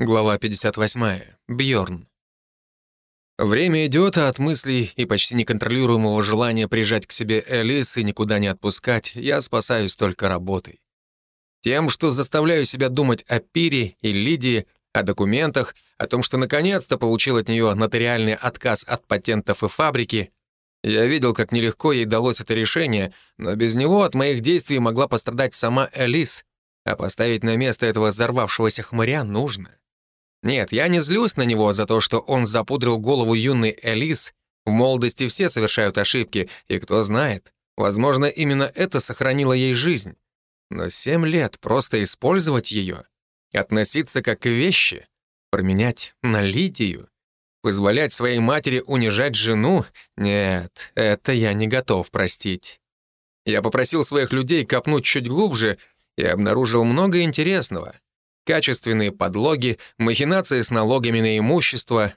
Глава 58. Бьорн. Время идет, а от мыслей и почти неконтролируемого желания прижать к себе Элис и никуда не отпускать, я спасаюсь только работой. Тем, что заставляю себя думать о Пире и Лидии, о документах, о том, что наконец-то получил от нее нотариальный отказ от патентов и фабрики. Я видел, как нелегко ей далось это решение, но без него от моих действий могла пострадать сама Элис, а поставить на место этого взорвавшегося хмыря нужно. Нет, я не злюсь на него за то, что он запудрил голову юной Элис. В молодости все совершают ошибки, и кто знает, возможно, именно это сохранило ей жизнь. Но семь лет просто использовать ее, относиться как к вещи, променять на Лидию, позволять своей матери унижать жену, нет, это я не готов простить. Я попросил своих людей копнуть чуть глубже и обнаружил много интересного — качественные подлоги, махинации с налогами на имущество.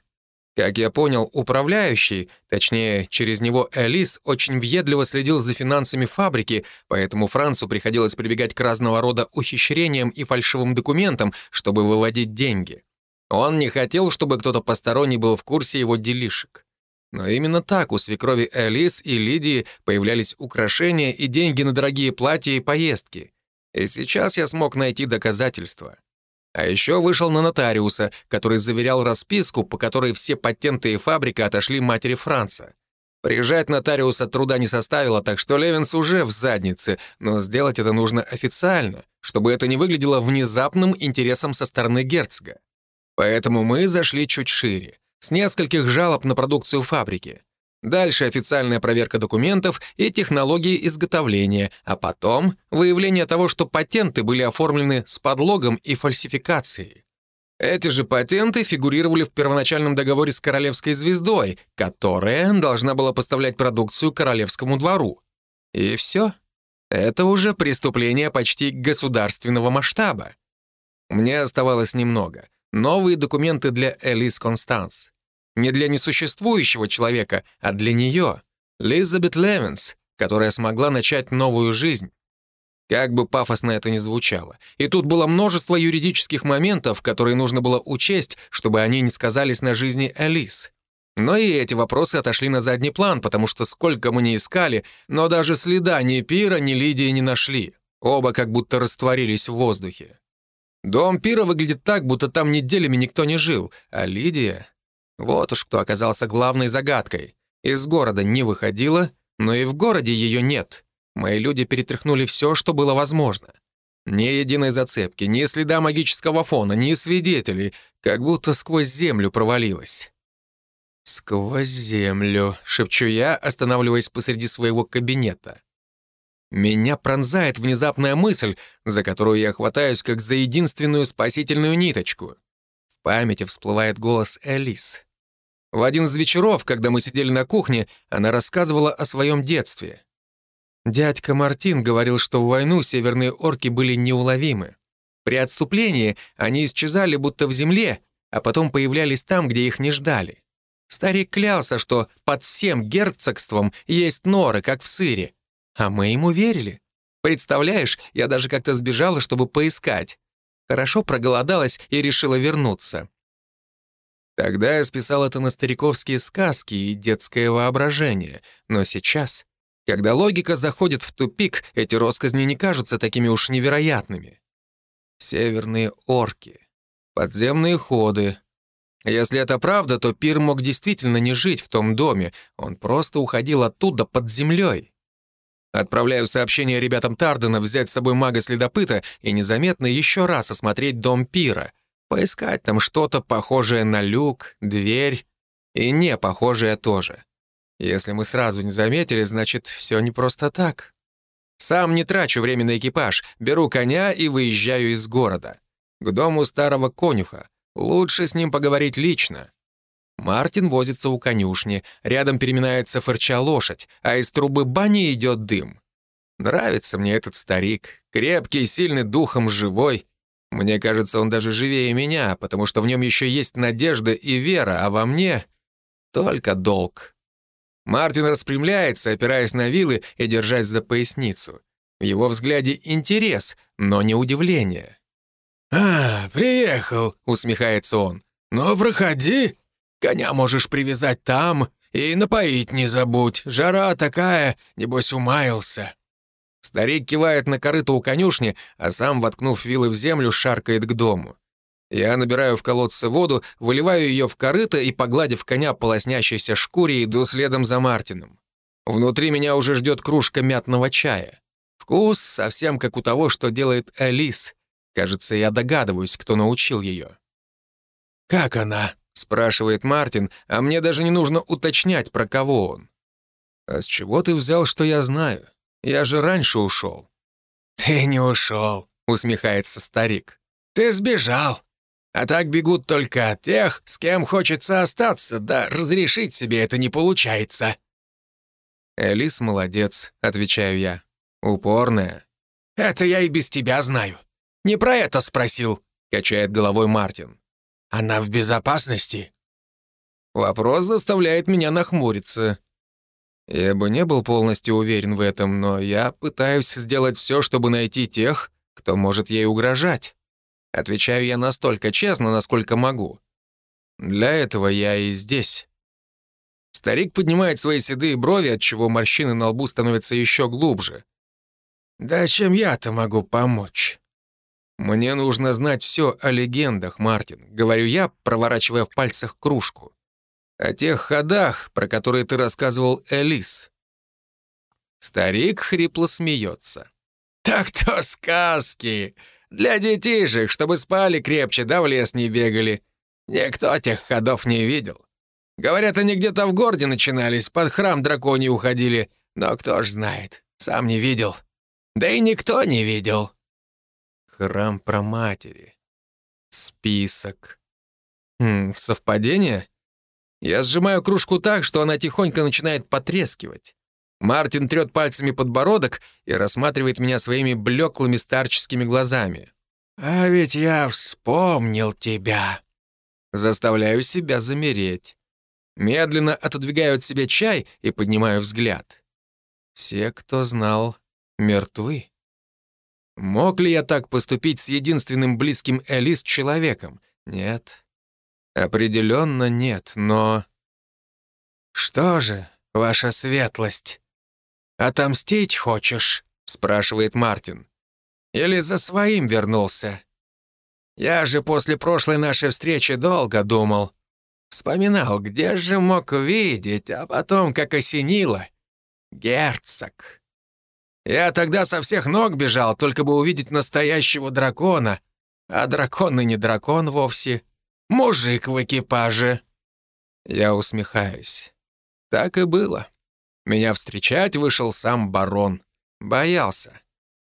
Как я понял, управляющий, точнее, через него Элис, очень въедливо следил за финансами фабрики, поэтому Францу приходилось прибегать к разного рода ухищрениям и фальшивым документам, чтобы выводить деньги. Он не хотел, чтобы кто-то посторонний был в курсе его делишек. Но именно так у свекрови Элис и Лидии появлялись украшения и деньги на дорогие платья и поездки. И сейчас я смог найти доказательства. А еще вышел на нотариуса, который заверял расписку, по которой все патенты и фабрика отошли матери Франца. Приезжать нотариуса труда не составило, так что Левинс уже в заднице, но сделать это нужно официально, чтобы это не выглядело внезапным интересом со стороны герцога. Поэтому мы зашли чуть шире, с нескольких жалоб на продукцию фабрики. Дальше официальная проверка документов и технологии изготовления, а потом выявление того, что патенты были оформлены с подлогом и фальсификацией. Эти же патенты фигурировали в первоначальном договоре с королевской звездой, которая должна была поставлять продукцию королевскому двору. И все. Это уже преступление почти государственного масштаба. Мне оставалось немного. Новые документы для Элис Констанс. Не для несуществующего человека, а для нее, Лизабет Левинс, которая смогла начать новую жизнь. Как бы пафосно это ни звучало. И тут было множество юридических моментов, которые нужно было учесть, чтобы они не сказались на жизни Элис. Но и эти вопросы отошли на задний план, потому что сколько мы не искали, но даже следа ни Пира, ни Лидии не нашли. Оба как будто растворились в воздухе. Дом Пира выглядит так, будто там неделями никто не жил, а Лидия... Вот уж кто оказался главной загадкой. Из города не выходила, но и в городе ее нет. Мои люди перетряхнули все, что было возможно. Ни единой зацепки, ни следа магического фона, ни свидетелей, как будто сквозь землю провалилась. «Сквозь землю», — шепчу я, останавливаясь посреди своего кабинета. Меня пронзает внезапная мысль, за которую я хватаюсь как за единственную спасительную ниточку. В памяти всплывает голос Элис. В один из вечеров, когда мы сидели на кухне, она рассказывала о своем детстве. Дядька Мартин говорил, что в войну северные орки были неуловимы. При отступлении они исчезали будто в земле, а потом появлялись там, где их не ждали. Старик клялся, что под всем герцогством есть норы, как в сыре. А мы ему верили. Представляешь, я даже как-то сбежала, чтобы поискать. Хорошо проголодалась и решила вернуться. Тогда я списал это на стариковские сказки и детское воображение, но сейчас, когда логика заходит в тупик, эти росказни не кажутся такими уж невероятными. Северные орки, подземные ходы. Если это правда, то Пир мог действительно не жить в том доме, он просто уходил оттуда под землей. Отправляю сообщение ребятам Тардена взять с собой мага-следопыта и незаметно еще раз осмотреть дом Пира — Поискать там что-то похожее на люк, дверь и не похожее тоже. Если мы сразу не заметили, значит, все не просто так. Сам не трачу время на экипаж, беру коня и выезжаю из города. К дому старого конюха. Лучше с ним поговорить лично. Мартин возится у конюшни, рядом переминается фырча лошадь, а из трубы бани идет дым. Нравится мне этот старик, крепкий, сильный духом, живой. Мне кажется, он даже живее меня, потому что в нем еще есть надежда и вера, а во мне только долг. Мартин распрямляется, опираясь на вилы и держась за поясницу. В его взгляде интерес, но не удивление. «А, приехал», — усмехается он. «Ну, проходи. Коня можешь привязать там и напоить не забудь. Жара такая, небось, умаялся». Старик кивает на корыто у конюшни, а сам, воткнув вилы в землю, шаркает к дому. Я набираю в колодце воду, выливаю ее в корыто и, погладив коня по лоснящейся шкуре, иду следом за Мартином. Внутри меня уже ждет кружка мятного чая. Вкус совсем как у того, что делает Элис. Кажется, я догадываюсь, кто научил ее. «Как она?» — спрашивает Мартин, а мне даже не нужно уточнять, про кого он. «А с чего ты взял, что я знаю? Я же раньше ушел». «Ты не ушел», — усмехается старик. «Ты сбежал. А так бегут только от тех, с кем хочется остаться, да разрешить себе это не получается». «Элис молодец», — отвечаю я. «Упорная». «Это я и без тебя знаю. Не про это спросил», — качает головой Мартин. «Она в безопасности?» Вопрос заставляет меня нахмуриться. Я бы не был полностью уверен в этом, но я пытаюсь сделать все, чтобы найти тех, кто может ей угрожать. Отвечаю я настолько честно, насколько могу. Для этого я и здесь. Старик поднимает свои седые брови, отчего морщины на лбу становятся еще глубже. «Да чем я-то могу помочь?» «Мне нужно знать все о легендах, Мартин», — говорю я, проворачивая в пальцах кружку. «О тех ходах, про которые ты рассказывал Элис». Старик хрипло смеется. «Так то сказки! Для детишек, чтобы спали крепче, да в лес не бегали. Никто тех ходов не видел. Говорят, они где-то в городе начинались, под храм драконий уходили. Но кто ж знает, сам не видел. Да и никто не видел. Храм про матери. Список. Хм, совпадение? Я сжимаю кружку так, что она тихонько начинает потрескивать. Мартин трет пальцами подбородок и рассматривает меня своими блеклыми старческими глазами. «А ведь я вспомнил тебя». Заставляю себя замереть. Медленно отодвигаю от себя чай и поднимаю взгляд. Все, кто знал, мертвы. Мог ли я так поступить с единственным близким Элис человеком? Нет. Определенно нет, но... «Что же, ваша светлость, отомстить хочешь?» — спрашивает Мартин. «Или за своим вернулся? Я же после прошлой нашей встречи долго думал. Вспоминал, где же мог видеть, а потом как осенило. Герцог. Я тогда со всех ног бежал, только бы увидеть настоящего дракона. А дракон и не дракон вовсе. Мужик в экипаже. Я усмехаюсь. Так и было. Меня встречать вышел сам барон. Боялся.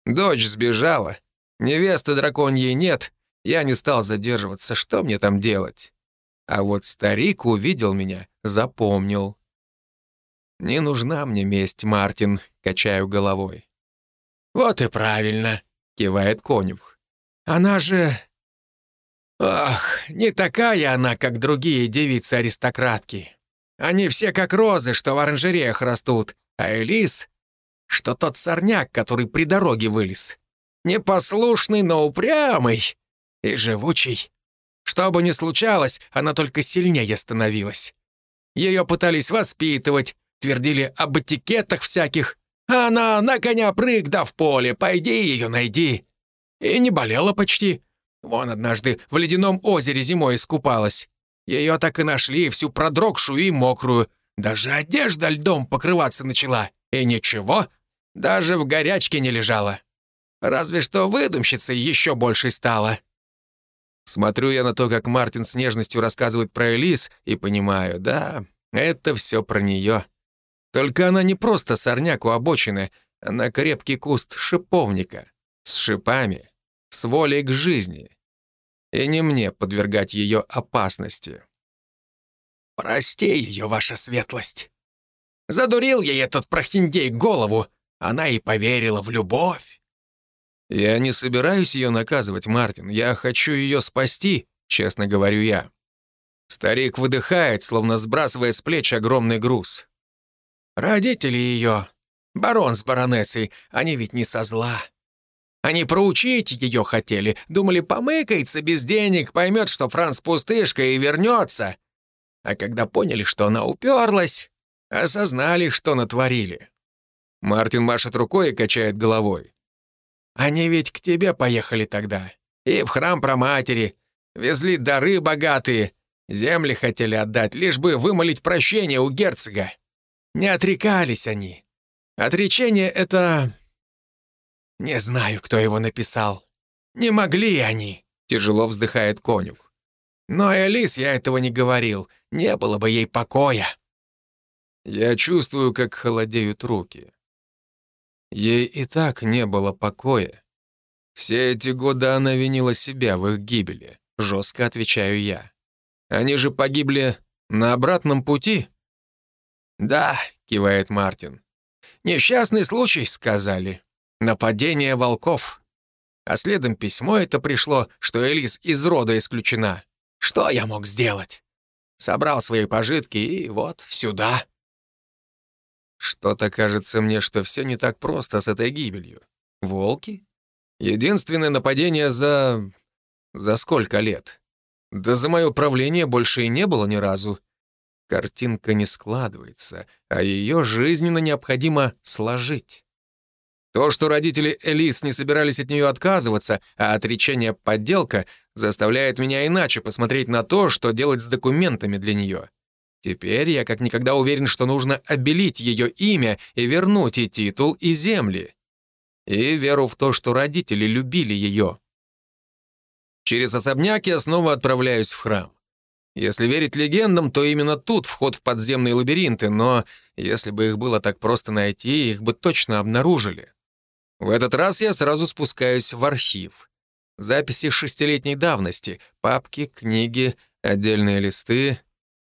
Дочь сбежала. Невесты драконьей нет. Я не стал задерживаться. Что мне там делать? А вот старик увидел меня, запомнил. «Не нужна мне месть, Мартин», — качаю головой. «Вот и правильно», — кивает конюх. «Она же... Ох, не такая она, как другие девицы-аристократки. Они все как розы, что в оранжереях растут, а Элис, что тот сорняк, который при дороге вылез. Непослушный, но упрямый и живучий. Что бы ни случалось, она только сильнее становилась. Ее пытались воспитывать, твердили об этикетах всяких, а она на коня прыг да в поле, пойди ее найди. И не болела почти. Вон однажды в ледяном озере зимой искупалась. Ее так и нашли, всю продрогшую и мокрую. Даже одежда льдом покрываться начала. И ничего, даже в горячке не лежала. Разве что выдумщицей еще больше стала. Смотрю я на то, как Мартин с нежностью рассказывает про Элис, и понимаю, да, это все про нее. Только она не просто сорняк у обочины, она крепкий куст шиповника, с шипами, с волей к жизни. И не мне подвергать ее опасности. «Прости ее, ваша светлость. Задурил ей этот прохиндей голову, она и поверила в любовь. «Я не собираюсь ее наказывать, Мартин. Я хочу ее спасти», — честно говорю я. Старик выдыхает, словно сбрасывая с плеч огромный груз. «Родители ее, барон с баронессой, они ведь не со зла. Они проучить ее хотели, думали, помыкается без денег, поймет, что Франц пустышка и вернется. А когда поняли, что она уперлась, осознали, что натворили. Мартин машет рукой и качает головой. Они ведь к тебе поехали тогда. И в храм про матери. Везли дары богатые. Земли хотели отдать, лишь бы вымолить прощение у герцога. Не отрекались они. Отречение — это... Не знаю, кто его написал. Не могли они, — тяжело вздыхает конюх. Но Элис я этого не говорил. Не было бы ей покоя. Я чувствую, как холодеют руки. Ей и так не было покоя. Все эти годы она винила себя в их гибели, жестко отвечаю я. Они же погибли на обратном пути? Да, кивает Мартин. Несчастный случай, сказали. Нападение волков. А следом письмо это пришло, что Элис из рода исключена. Что я мог сделать? Собрал свои пожитки и вот сюда. Что-то кажется мне, что все не так просто с этой гибелью. Волки? Единственное нападение за... за сколько лет? Да за мое правление больше и не было ни разу. Картинка не складывается, а ее жизненно необходимо сложить. То, что родители Элис не собирались от нее отказываться, а отречение — подделка, заставляет меня иначе посмотреть на то, что делать с документами для нее. Теперь я как никогда уверен, что нужно обелить ее имя и вернуть и титул, и земли. И веру в то, что родители любили ее. Через особняк я снова отправляюсь в храм. Если верить легендам, то именно тут вход в подземные лабиринты, но если бы их было так просто найти, их бы точно обнаружили. В этот раз я сразу спускаюсь в архив. Записи шестилетней давности, папки, книги, отдельные листы.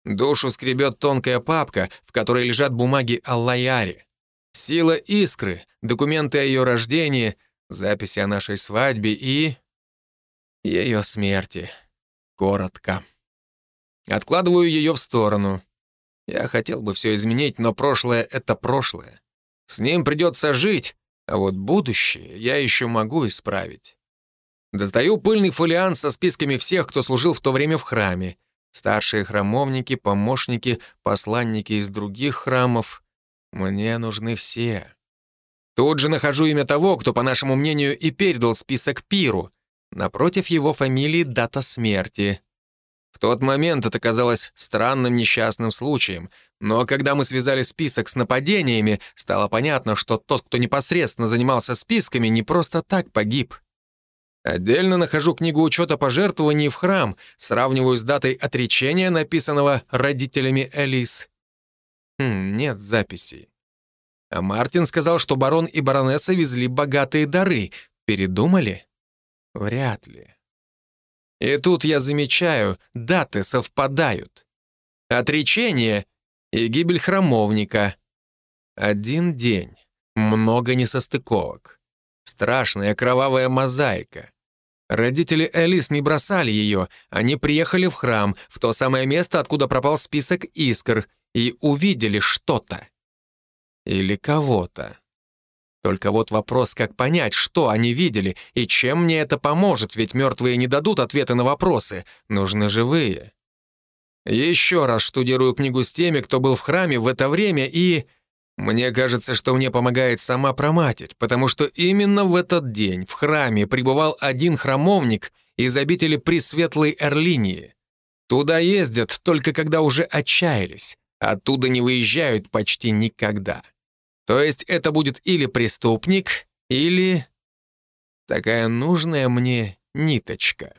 Душу скребет тонкая папка, в которой лежат бумаги о Лаяре. Сила искры, документы о ее рождении, записи о нашей свадьбе и... ее смерти. Коротко. Откладываю ее в сторону. Я хотел бы все изменить, но прошлое — это прошлое. С ним придется жить, а вот будущее я еще могу исправить. Достаю пыльный фолиант со списками всех, кто служил в то время в храме. Старшие храмовники, помощники, посланники из других храмов. Мне нужны все. Тут же нахожу имя того, кто, по нашему мнению, и передал список Пиру. Напротив его фамилии дата смерти. В тот момент это казалось странным несчастным случаем, но когда мы связали список с нападениями, стало понятно, что тот, кто непосредственно занимался списками, не просто так погиб. Отдельно нахожу книгу учета пожертвований в храм, сравниваю с датой отречения, написанного родителями Элис. Хм, нет записей. А Мартин сказал, что барон и баронесса везли богатые дары. Передумали? Вряд ли. И тут я замечаю, даты совпадают. Отречение и гибель храмовника. Один день, много несостыковок. Страшная кровавая мозаика. Родители Элис не бросали ее, они приехали в храм, в то самое место, откуда пропал список искр, и увидели что-то. Или кого-то. Только вот вопрос, как понять, что они видели и чем мне это поможет, ведь мертвые не дадут ответы на вопросы, нужны живые. Еще раз штудирую книгу с теми, кто был в храме в это время, и... Мне кажется, что мне помогает сама проматерь, потому что именно в этот день в храме пребывал один храмовник из обители Пресветлой Эрлинии. Туда ездят только когда уже отчаялись, оттуда не выезжают почти никогда. То есть это будет или преступник, или такая нужная мне ниточка.